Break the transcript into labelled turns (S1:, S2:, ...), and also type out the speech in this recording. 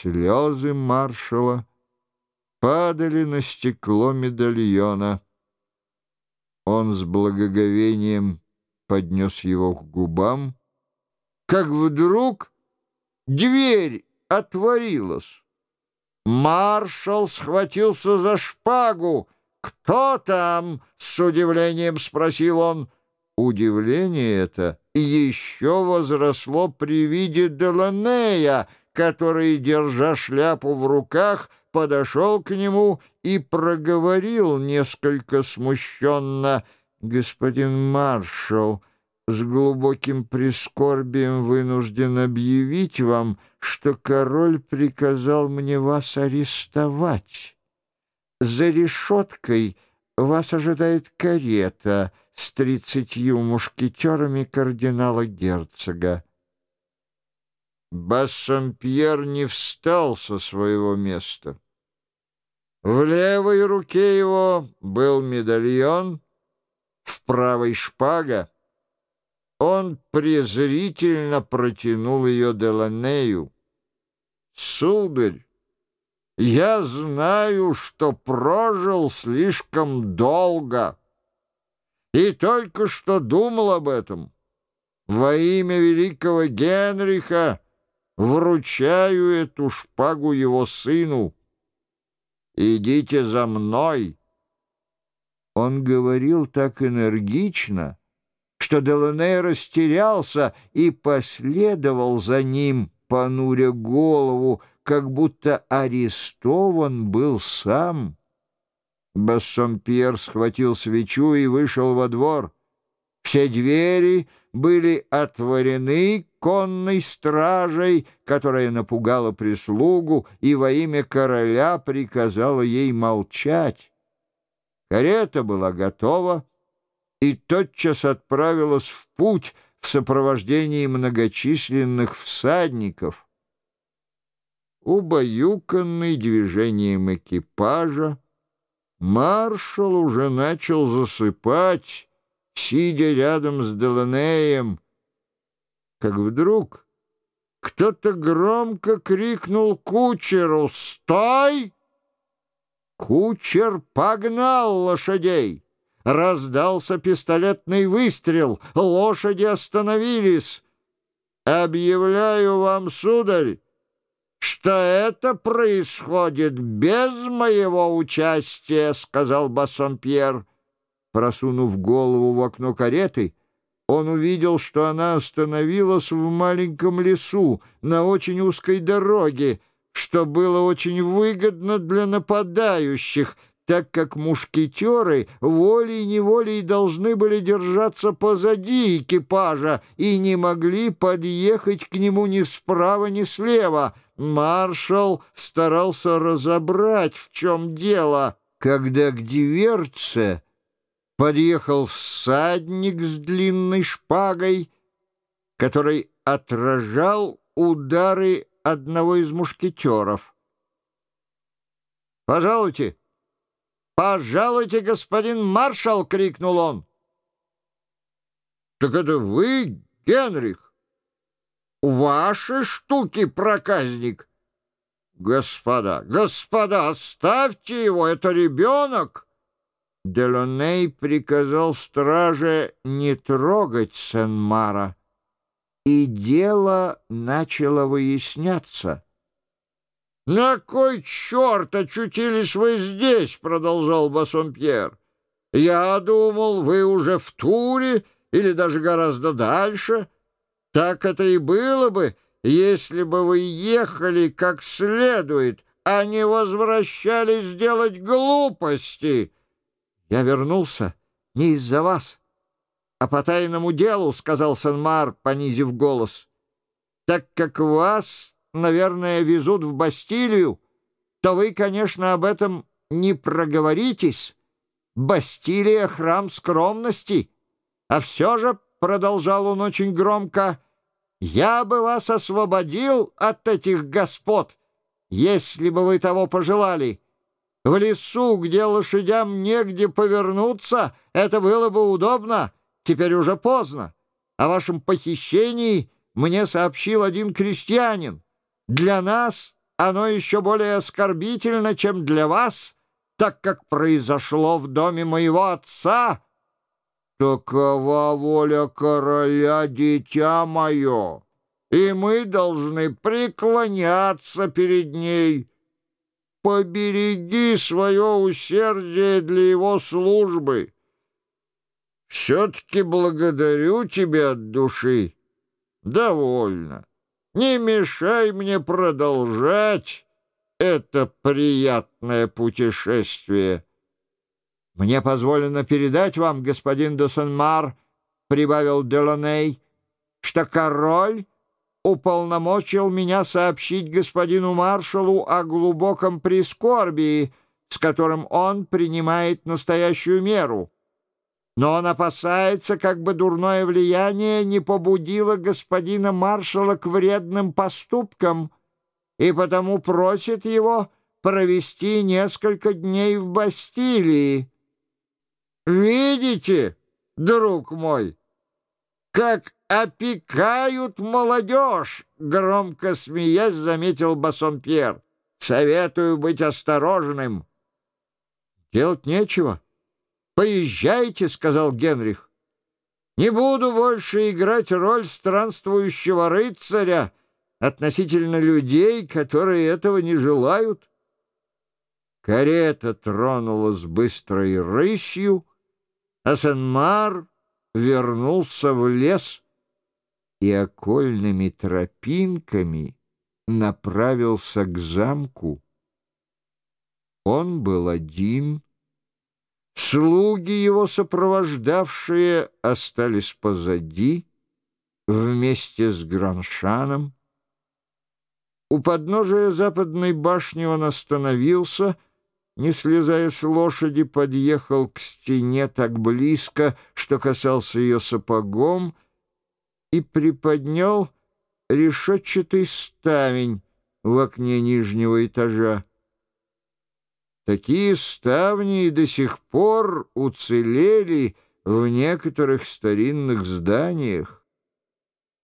S1: Слезы маршала падали на стекло медальона. Он с благоговением поднес его к губам, как вдруг дверь отворилась. Маршал схватился за шпагу. «Кто там?» — с удивлением спросил он. Удивление это еще возросло при виде Деланея, который, держа шляпу в руках, подошел к нему и проговорил несколько смущенно. «Господин маршал, с глубоким прискорбием вынужден объявить вам, что король приказал мне вас арестовать. За решеткой вас ожидает карета с тридцатью мушкетерами кардинала-герцога. Бассампьер не встал со своего места. В левой руке его был медальон, в правой шпага. Он презрительно протянул ее Деланею. «Сударь, я знаю, что прожил слишком долго и только что думал об этом. Во имя великого Генриха вручаю эту шпагу его сыну. Идите за мной. Он говорил так энергично, что Деланей растерялся и последовал за ним, понуря голову, как будто арестован был сам. Бассомпьер схватил свечу и вышел во двор. Все двери были отворены конной стражей, которая напугала прислугу и во имя короля приказала ей молчать. Карета была готова и тотчас отправилась в путь в сопровождении многочисленных всадников. Убаюканный движением экипажа, маршал уже начал засыпать, сидя рядом с Деланеем, как вдруг кто-то громко крикнул кучеру «Стой!» Кучер погнал лошадей. Раздался пистолетный выстрел. Лошади остановились. «Объявляю вам, сударь, что это происходит без моего участия», — сказал Бассомпьер. Просунув голову в окно кареты, он увидел, что она остановилась в маленьком лесу на очень узкой дороге, что было очень выгодно для нападающих, так как мушкетеры волей-неволей должны были держаться позади экипажа и не могли подъехать к нему ни справа, ни слева. Маршал старался разобрать, в чем дело, когда к диверце подъехал всадник с длинной шпагой, который отражал удары одного из мушкетеров. «Пожалуйте! Пожалуйте, господин маршал!» — крикнул он. «Так это вы, Генрих? Ваши штуки, проказник!» «Господа, господа, оставьте его, это ребенок!» Делоней приказал страже не трогать Сен-Мара, и дело начало выясняться. «На кой черт очутились вы здесь?» — продолжал Бассомпьер. «Я думал, вы уже в туре или даже гораздо дальше. Так это и было бы, если бы вы ехали как следует, а не возвращались делать глупости». Я вернулся не из-за вас, а по тайному делу, — сказал Сен-Мар, понизив голос. Так как вас, наверное, везут в Бастилию, то вы, конечно, об этом не проговоритесь. Бастилия — храм скромности. А все же, — продолжал он очень громко, — я бы вас освободил от этих господ, если бы вы того пожелали. В лесу, где лошадям негде повернуться, это было бы удобно. Теперь уже поздно. О вашем похищении мне сообщил один крестьянин. Для нас оно еще более оскорбительно, чем для вас, так как произошло в доме моего отца. Такова воля короля, дитя мое, и мы должны преклоняться перед ней. Побереги свое усердие для его службы. Все-таки благодарю тебя от души. Довольно. Не мешай мне продолжать это приятное путешествие. «Мне позволено передать вам, господин Досенмар, — прибавил Деланей, — что король уполномочил меня сообщить господину маршалу о глубоком прискорбии, с которым он принимает настоящую меру. Но он опасается, как бы дурное влияние не побудило господина маршала к вредным поступкам, и потому просит его провести несколько дней в Бастилии. Видите, друг мой, как опекают молодежь, громко смеясь, заметил Бассон Пьер. Советую быть осторожным. Делать нечего. Поезжайте, сказал Генрих. Не буду больше играть роль странствующего рыцаря относительно людей, которые этого не желают. Карета тронулась быстрой рысью, Асенмар вернулся в лес и окольными тропинками направился к замку. Он был один. Слуги его, сопровождавшие, остались позади вместе с Граншаном. У подножия западной башни он остановился — не слезая с лошади, подъехал к стене так близко, что касался ее сапогом, и приподнял решетчатый ставень в окне нижнего этажа. Такие ставни и до сих пор уцелели в некоторых старинных зданиях.